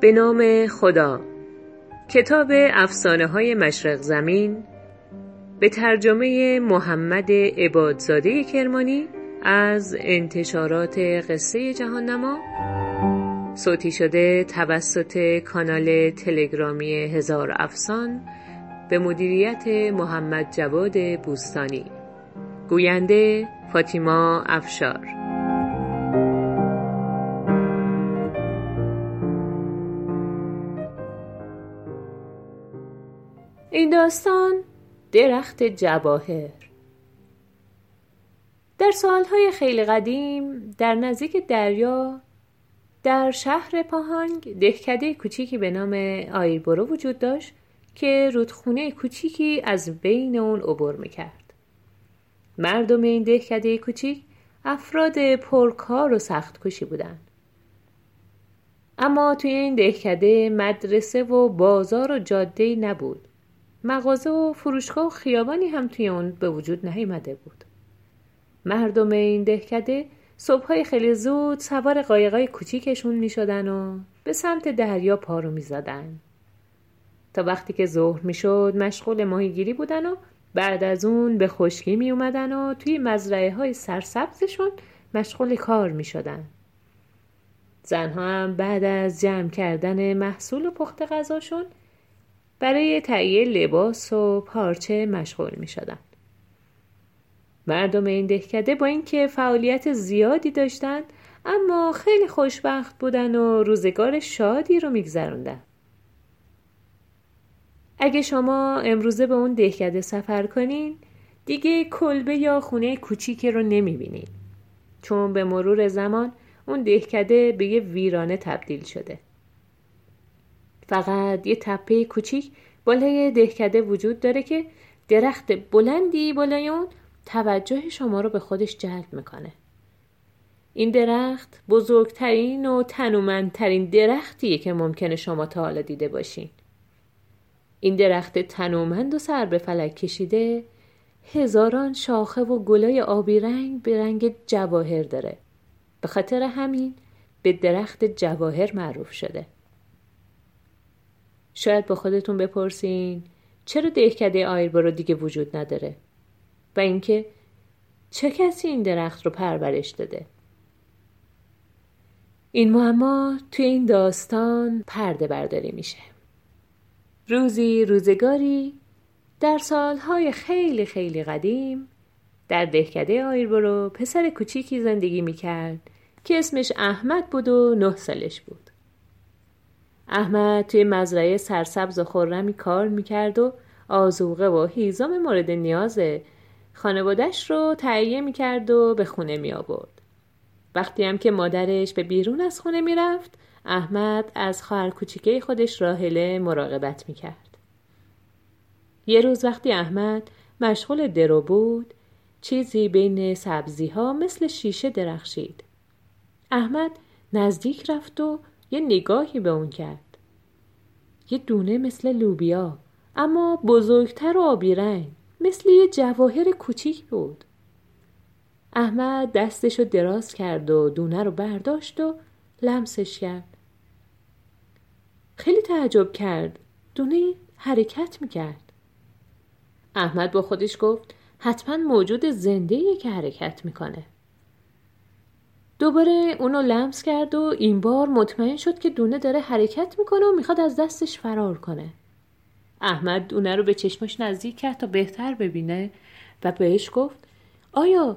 به نام خدا. کتاب افسانه های مشرق زمین به ترجمه محمد عبادزاده کرمانی از انتشارات قصه جهان نما صوتی شده توسط کانال تلگرامی هزار افسان به مدیریت محمد جواد بوستانی. گوینده فاطیما افشار. این داستان درخت جواهر. در سالهای خیلی قدیم در نزدیک دریا در شهر پاهانگ دهکده کوچیکی به نام آیربرو وجود داشت که رودخونه کوچیکی از بین اون عبور می‌کرد. مردم این دهکده کوچیک افراد پرکار و سخت کشی بودند. اما توی این دهکده مدرسه و بازار و جاده نبود. مغازه و فروشگاه و خیابانی هم توی اون به وجود نیامده بود. مردم این دهکده صبحهای خیلی زود سوار قایقای کوچیکشون می شدن و به سمت دریا پارو می زدن. تا وقتی که ظهر می شد مشغول ماهیگیری بودن و بعد از اون به خشکی می اومدن و توی مزرعه های سرسبزشون مشغول کار می شدن. زنها هم بعد از جمع کردن محصول و پخت غذاشون برای تهیه لباس و پارچه مشغول می شدن. مردم این دهکده با اینکه فعالیت زیادی داشتند اما خیلی خوشبخت بودن و روزگار شادی رو میگذروندن. اگه شما امروزه به اون دهکده سفر کنین دیگه کلبه یا خونه کوچیکی رو نمی‌بینین چون به مرور زمان اون دهکده به یه ویرانه تبدیل شده. فقط یه تپه کوچیک بالای دهکده وجود داره که درخت بلندی بالای اون توجه شما رو به خودش جلب می‌کنه. این درخت بزرگترین و تنومندترین درختیه که ممکنه شما تا حالا دیده باشین. این درخت تنومند و سر به فلک کشیده هزاران شاخه و گلای آبی رنگ به رنگ جواهر داره. به خاطر همین به درخت جواهر معروف شده. شاید با خودتون بپرسین چرا دهکده آیربرو دیگه وجود نداره؟ و اینکه چه کسی این درخت رو پرورش داده این معما توی این داستان پرده برداری میشه روزی روزگاری در سالهای خیلی خیلی قدیم در دهکده آیربرو پسر کوچیکی زندگی می‌کرد که اسمش احمد بود و نه سالش بود احمد توی مزرعه سرسبز و خورمی کار می‌کرد و آزوقه و هیزم مورد نیازه خانوادش رو تهیه می کرد و به خونه می آورد. وقتی هم که مادرش به بیرون از خونه می رفت احمد از خواهر کوچیکه خودش راهله مراقبت می کرد. یه روز وقتی احمد مشغول درو بود چیزی بین سبزی ها مثل شیشه درخشید. احمد نزدیک رفت و یه نگاهی به اون کرد. یه دونه مثل لوبیا اما بزرگتر و آبی رنگ. مثل یه جواهر کوچیک بود احمد دستشو دراز کرد و دونه رو برداشت و لمسش کرد. خیلی تعجب کرد. دونه حرکت می‌کرد. احمد با خودش گفت حتما موجود زنده که حرکت می‌کنه. دوباره اونو لمس کرد و این بار مطمئن شد که دونه داره حرکت می‌کنه و می‌خواد از دستش فرار کنه. احمد دونه رو به چشمش نزدیک کرد تا بهتر ببینه و بهش گفت آیا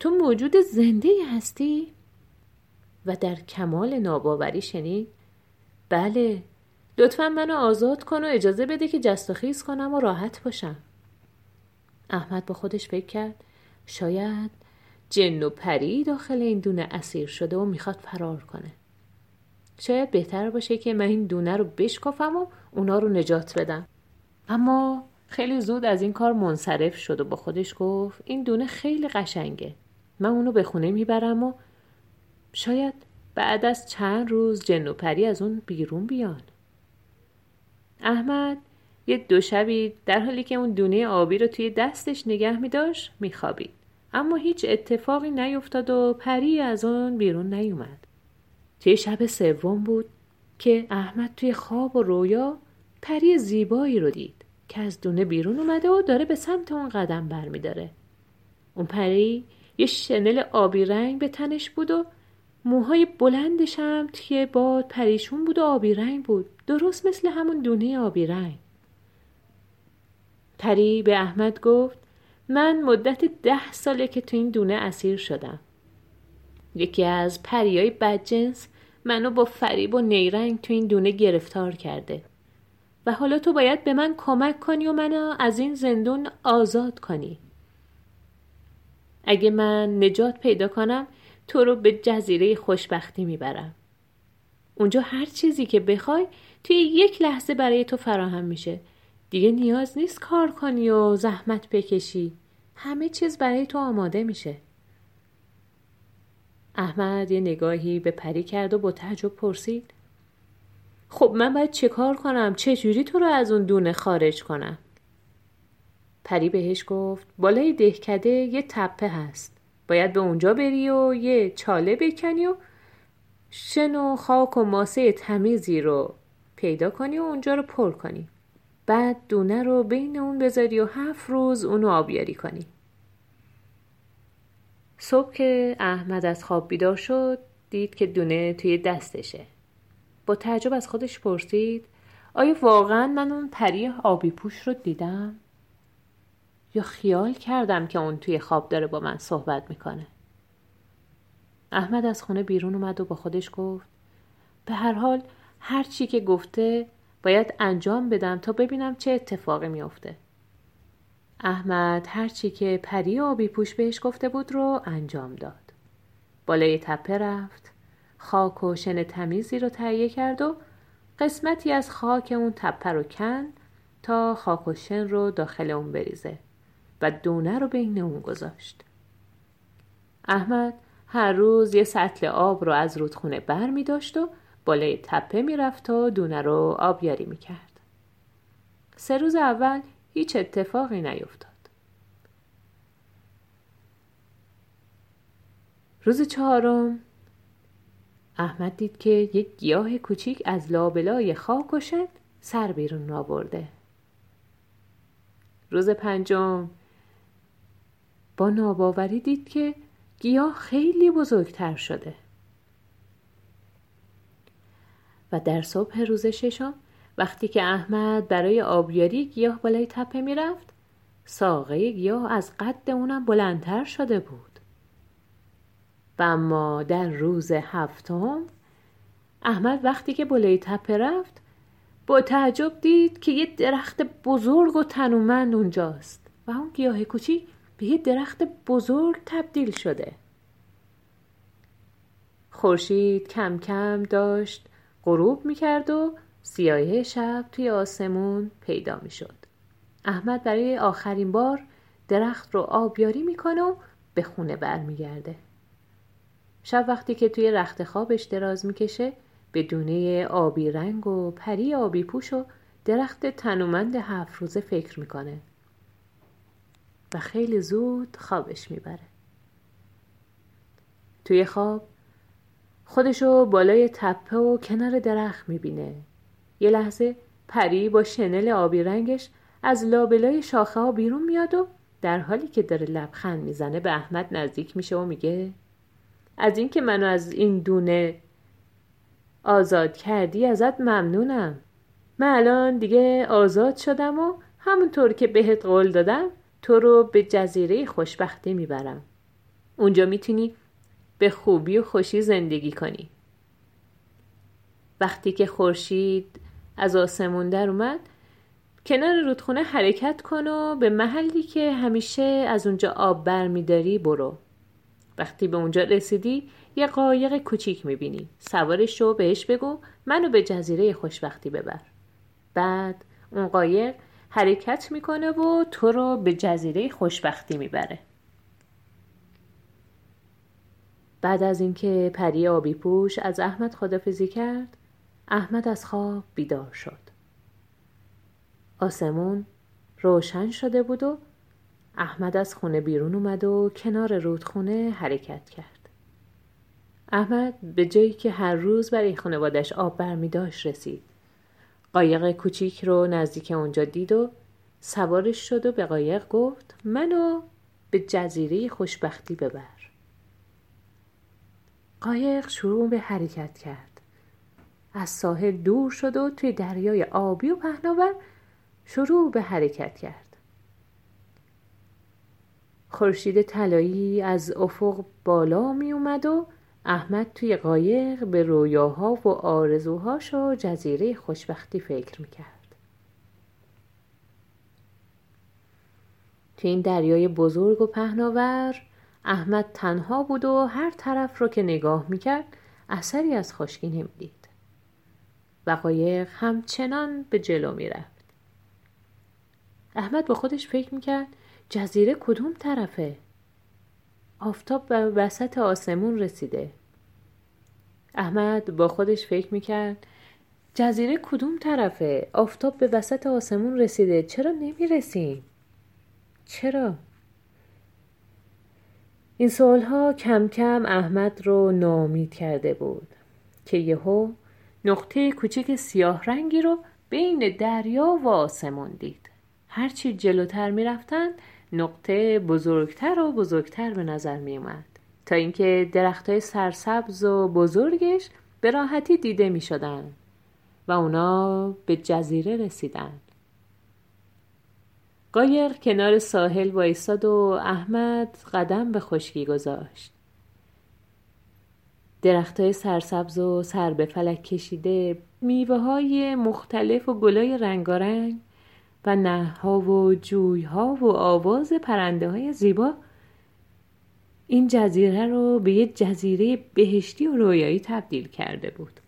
تو موجود زنده هستی؟ و در کمال ناباوری شنید؟ بله لطفا منو آزاد کن و اجازه بده که جست و خیز کنم و راحت باشم. احمد با خودش فکر کرد شاید جن و پری داخل این دونه اسیر شده و می‌خواد فرار کنه. شاید بهتر باشه که من این دونه رو بشکافم و اونا رو نجات بدم. اما خیلی زود از این کار منصرف شد و با خودش گفت این دونه خیلی قشنگه. من اونو به خونه می‌برم و شاید بعد از چند روز جن و پری از اون بیرون بیان احمد یه دو شبی در حالی که اون دونه آبی رو توی دستش نگه می داشت می خوابید. اما هیچ اتفاقی نیفتاد و پری از اون بیرون نیومد. توی شب سوم بود که احمد توی خواب و رویا پری زیبایی رو دید که از دونه بیرون اومده و داره به سمت اون قدم برمیداره. اون پری یه شنل آبی رنگ به تنش بود و موهای بلندش هم توی باد پریشون بود و آبی رنگ بود. درست مثل همون دونه آبی رنگ. پری به احمد گفت من مدت ده ساله که تو این دونه اسیر شدم. یکی از پریای بدجنس منو با فریب و نیرنگ تو این دونه گرفتار کرده. و حالا تو باید به من کمک کنی و منو از این زندون آزاد کنی. اگه من نجات پیدا کنم تو رو به جزیره خوشبختی می‌برم. اونجا هر چیزی که بخوای توی یک لحظه برای تو فراهم میشه. دیگه نیاز نیست کار کنی و زحمت بکشی. همه چیز برای تو آماده میشه. احمد یه نگاهی به پری کرد و با تعجب پرسید. خب من باید چه کار کنم؟ چه جوری تو رو از اون دونه خارج کنم؟ پری بهش گفت بالای دهکده یه تپه هست. باید به اونجا بری و یه چاله بکنی و شن و خاک و ماسه تمیزی رو پیدا کنی و اونجا رو پر کنی. بعد دونه رو بین اون بذاری و هفت روز اونو آبیاری کنی. صبح که احمد از خواب بیدار شد دید که دونه توی دستشه. با تعجب از خودش پرسید آیا واقعا من اون پری آبی پوش رو دیدم؟ یا خیال کردم که اون توی خواب داره با من صحبت می‌کنه؟ احمد از خونه بیرون اومد و با خودش گفت به هر حال هر چی که گفته باید انجام بدم تا ببینم چه اتفاقی میافته. احمد هر چی که پری آبی پوش بهش گفته بود رو انجام داد. بالای تپه رفت خاک و شن تمیزی رو تهیه کرد و قسمتی از خاک اون تپه رو کن تا خاک و شن رو داخل اون بریزه. و دونه رو بین اون گذاشت. احمد هر روز یه سطل آب رو از رودخونه بر می داشت و بالای تپه می رفت و دونه رو آبیاری می کرد. سه روز اول هیچ اتفاقی نیفتاد. روز چهارم احمد دید که یک گیاه کوچیک از لابلای خاک و سر بیرون آورده. روز پنجم با ناباوری دید که گیاه خیلی بزرگتر شده. و در صبح روز ششم وقتی که احمد برای آبیاری گیاه بالای تپه می‌رفت ساقه گیاه از قد اونم بلندتر شده بود. و اما در روز هفتم احمد وقتی که بالای تپه رفت با تعجب دید که یه درخت بزرگ و تنومند اونجاست و اون گیاه کوچیک به یه درخت بزرگ تبدیل شده. خورشید کم کم داشت غروب می‌کرد و سیاهی شب توی آسمون پیدا می‌شد. احمد برای آخرین بار درخت رو آبیاری می‌کنه و به خونه برمیگرده. شب وقتی که توی رخت خوابش دراز می‌کشه به دونه آبی رنگ و پری آبی پوش و درخت تنومند هفت روزه فکر می‌کنه. و خیلی زود خوابش می‌بره. توی خواب خودشو بالای تپه و کنار درخت می‌بینه. یه لحظه پری با شنل آبی رنگش از لابلای شاخه ها بیرون میاد و در حالی که داره لبخند می‌زنه به احمد نزدیک میشه و میگه از اینکه منو از این دونه آزاد کردی ازت ممنونم. من الان دیگه آزاد شدم و همونطور که بهت قول دادم تو رو به جزیره خوشبختی می‌برم. اونجا می‌تونی به خوبی و خوشی زندگی کنی. وقتی که خورشید از آسمون در اومد کنار رودخونه حرکت کن و به محلی که همیشه از اونجا آب بر میداری برو. وقتی به اونجا رسیدی یه قایق کوچیک می‌بینی. سوارش رو بهش بگو منو به جزیره خوشبختی ببر. بعد اون قایق حرکت می‌کنه و تو رو به جزیره خوشبختی می‌بره بعد از اینکه پری آبی پوش از احمد خدافزی کرد احمد از خواب بیدار شد آسمون روشن شده بود و احمد از خونه بیرون اومد و کنار رودخونه حرکت کرد. احمد به جایی که هر روز برای خانوادش آب برمی داشت رسید. قایق کوچیک رو نزدیک اونجا دید و سوارش شد و به قایق گفت منو به جزیره خوشبختی ببر. قایق شروع به حرکت کرد. از ساحل دور شد و توی دریای آبی و پهناور شروع به حرکت کرد. خورشید طلایی از افق بالا می اومد و احمد توی قایق به رویاها و آرزوهاش و جزیره خوشبختی فکر می‌کرد. تو این دریای بزرگ و پهناور احمد تنها بود و هر طرف رو که نگاه می‌کرد اثری از خشکی نمی‌دید. و قایق همچنان به جلو می‌رفت. احمد با خودش فکر می‌کرد جزیره کدوم طرفه؟ آفتاب به وسط آسمون رسیده احمد با خودش فکر می‌کرد جزیره کدوم طرفه؟ آفتاب به وسط آسمون رسیده چرا نمی‌رسیم؟ چرا؟ این سوالها کم کم احمد رو نامید کرده بود که یهو نقطه کوچک سیاه رنگی رو بین دریا و آسمون دید هرچی جلوتر می‌رفتند نقطه بزرگتر و بزرگتر به نظر می اومد تا اینکه درختای سرسبز و بزرگش به راحتی دیده می شدن و اونا به جزیره رسیدن قایق کنار ساحل وایستاد و احمد قدم به خشکی گذاشت. درختای سرسبز و سر به فلک کشیده میوه های مختلف و گلای رنگارنگ و نهها و جویها و آواز پرنده های زیبا. این جزیره رو به یه جزیره بهشتی و رویایی تبدیل کرده بود.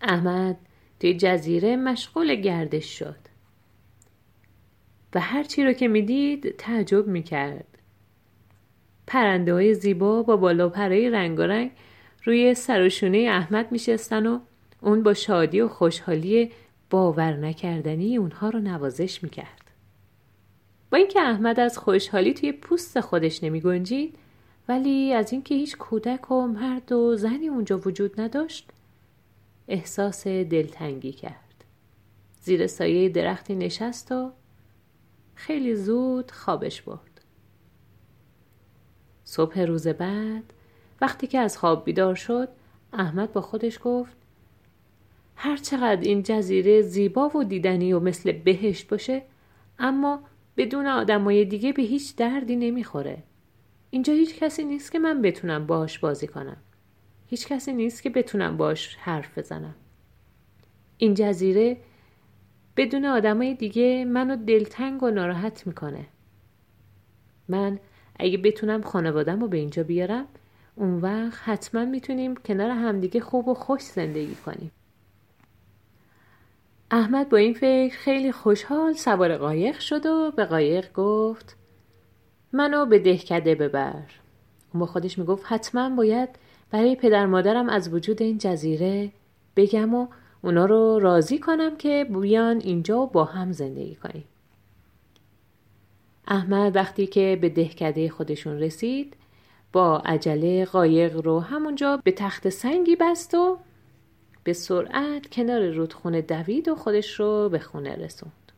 احمد توی جزیره مشغول گردش شد. و هر چی رو که می‌دید تعجب می‌کرد. پرنده های زیبا با بالا پرای رنگارنگ روی سر و احمد میشستن و اون با شادی و خوشحالی باور نکردنی اونها رو نوازش می‌کرد. با اینکه احمد از خوشحالی توی پوست خودش نمی گنجید ولی از اینکه هیچ کودک و مرد و زنی اونجا وجود نداشت احساس دلتنگی کرد. زیر سایه درختی نشست و خیلی زود خوابش برد. صبح روز بعد وقتی که از خواب بیدار شد احمد با خودش گفت هر چقدر این جزیره زیبا و دیدنی و مثل بهشت باشه اما بدون آدمای دیگه به هیچ دردی نمی‌خوره. اینجا هیچ کسی نیست که من بتونم باش بازی کنم. هیچ کسی نیست که بتونم باش حرف بزنم. این جزیره بدون آدمای دیگه منو دلتنگ و ناراحت می‌کنه. من اگه بتونم خانوادم رو به اینجا بیارم اون وقت حتما می‌تونیم کنار همدیگه خوب و خوش زندگی کنیم. احمد با این فکر خیلی خوشحال سوار قایق شد و به قایق گفت منو به دهکده ببر. اون با خودش می‌گفت حتما باید برای پدر مادرم از وجود این جزیره بگم و اونا رو راضی کنم که بیان اینجا با هم زندگی کنیم. احمد وقتی که به دهکده خودشون رسید با عجله قایق رو همونجا به تخت سنگی بست و به سرعت کنار رودخونه دوید و خودش رو به خونه رسوند.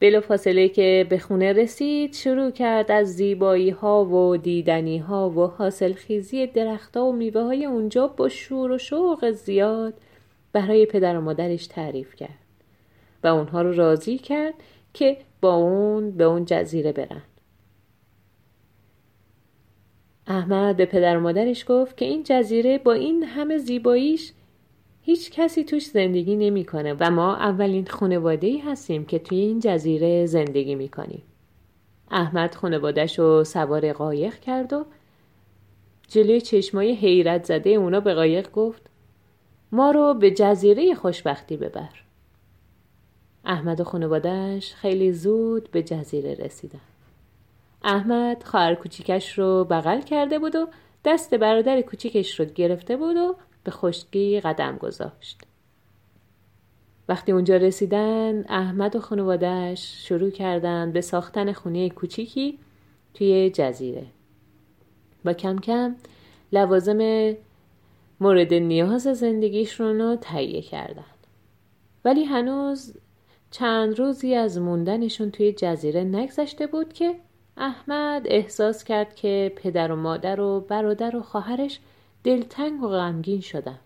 بلا فاصله که به خونه رسید شروع کرد از زیبایی ها و دیدنی ها و حاصل خیزی درختها و میوه های اونجا با شور و شوق زیاد برای پدر و مادرش تعریف کرد و اونها رو راضی کرد که با اون به اون جزیره برن. احمد به پدر و مادرش گفت که این جزیره با این همه زیباییش هیچ کسی توش زندگی نمی‌کنه و ما اولین خانواده ای هستیم که توی این جزیره زندگی می‌کنیم. احمد خانوادش رو سوار قایق کرد و جلوی چشمای حیرت زده اونا به قایق گفت ما رو به جزیره خوشبختی ببر. احمد و خانوادهش خیلی زود به جزیره رسیدن. احمد خواهر کوچیکش رو بغل کرده بود و دست برادر کوچیکش رو گرفته بود و به خشکی قدم گذاشت. وقتی اونجا رسیدن احمد و خانوادهش شروع کردن به ساختن خونه کوچیکی توی جزیره با کم کم لوازم مورد نیاز زندگیشون رو تهیه کردن ولی هنوز چند روزی از موندنشون توی جزیره نگذشته بود که احمد احساس کرد که پدر و مادر و برادر و خواهرش دلتنگ و غمگین شدن.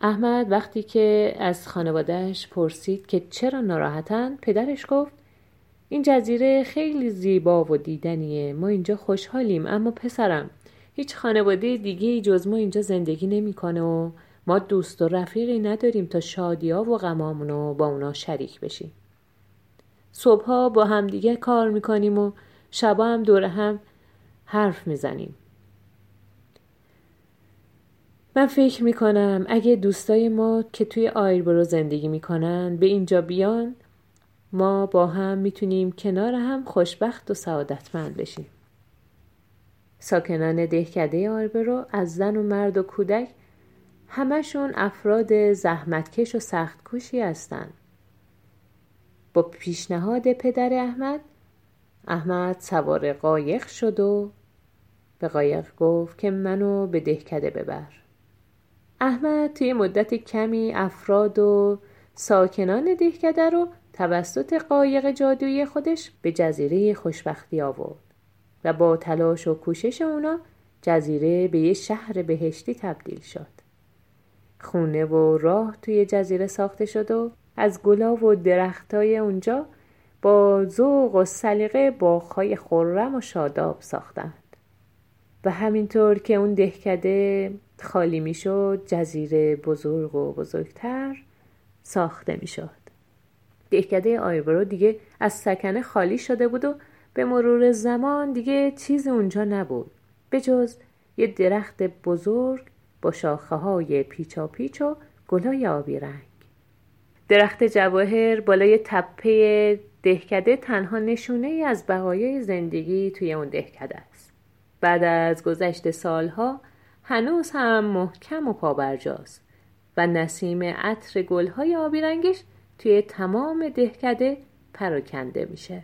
احمد وقتی که از خانوادهش پرسید که چرا ناراحتن پدرش گفت این جزیره خیلی زیبا و دیدنیه ما اینجا خوشحالیم اما پسرم هیچ خانواده دیگه جز ما اینجا زندگی نمی‌کنه و ما دوست و رفیقی نداریم تا شادیا و غمامونو با اونا شریک بشیم. صبحها با همدیگه کار می‌کنیم و شبا هم دور هم حرف می‌زنیم. من فکر می‌کنم اگه دوستای ما که توی آیربرو زندگی می‌کنن به اینجا بیان ما با هم می‌تونیم کنار هم خوشبخت و سعادتمند بشیم ساکنان دهکده آیربرو از زن و مرد و کودک همشون افراد زحمتکش و سختکوشی هستند. با پیشنهاد پدر احمد احمد سوار قایق شد و به قایق گفت که منو به دهکده ببر احمد توی مدت کمی افراد و ساکنان دهکده رو توسط قایق جادویی خودش به جزیره خوشبختی آورد و با تلاش و کوشش اونا جزیره به یه شهر بهشتی تبدیل شد. خونه و راه توی جزیره ساخته شد و از گلاب و درختای اونجا با ذوق و سلیقه باغهای خرم و شاداب ساختند و همینطور که اون دهکده خالی می‌شد جزیره بزرگ و بزرگتر ساخته می‌شد. دهکده آیورو دیگه از سکنه خالی شده بود و به مرور زمان دیگه چیزی اونجا نبود. به جز یه درخت بزرگ با شاخه های پیچا پیچ و گلای آبی رنگ. درخت جواهر بالای تپه دهکده تنها نشونه ای از بقایای زندگی توی اون دهکده است. بعد از گذشت سالها هنوز هم محکم و پابرجاست و نسیم عطر گلهای آبی رنگش توی تمام دهکده پراکنده میشه.